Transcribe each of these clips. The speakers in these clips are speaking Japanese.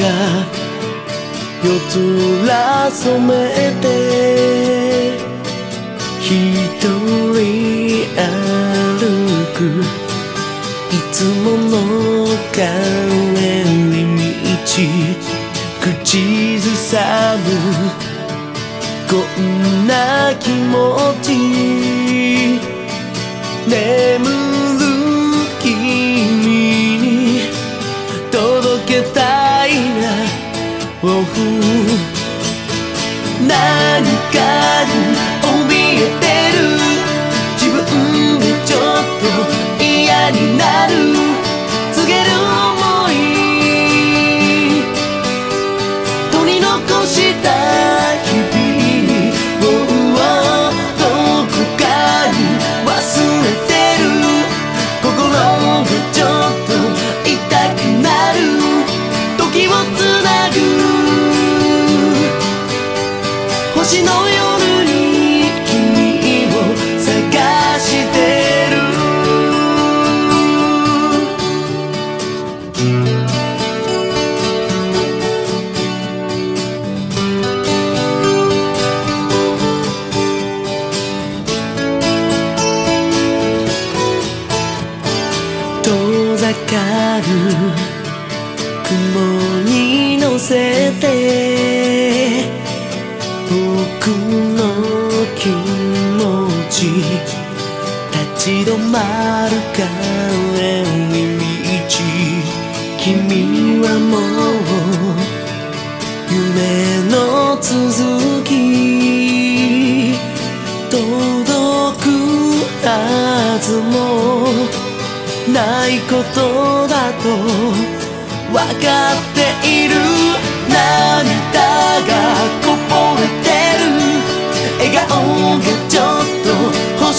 が夜空染めて一人歩く。いつもの帰り道口ずさむこんな気持ち。何かに星の夜に君を探してる遠ざかる雲に乗せて気持ち立ち止まる帰り道君はもう夢の続き。届くはずもないことだと分かっている。涙が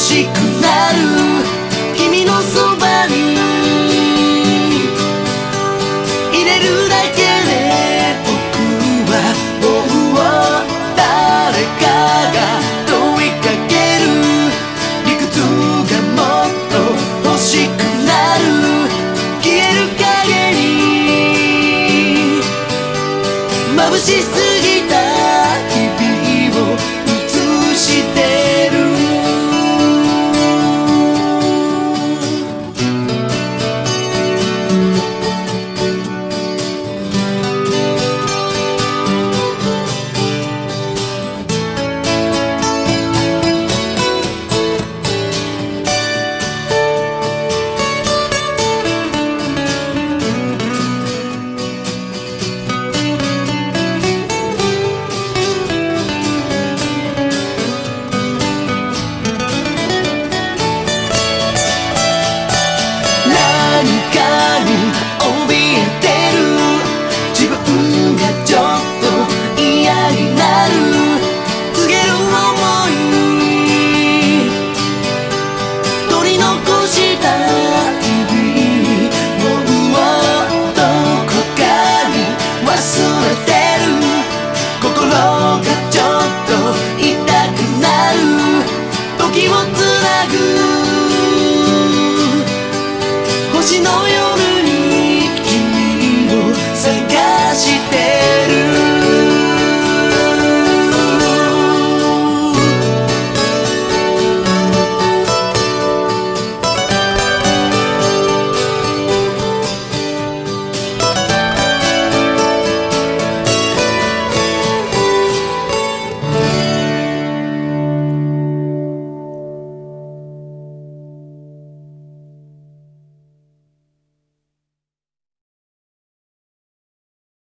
しくなる君のそばに。入れるだけで僕はもう誰かが問いかける理屈がもっと欲しくなる。消える影に眩しすぎた探して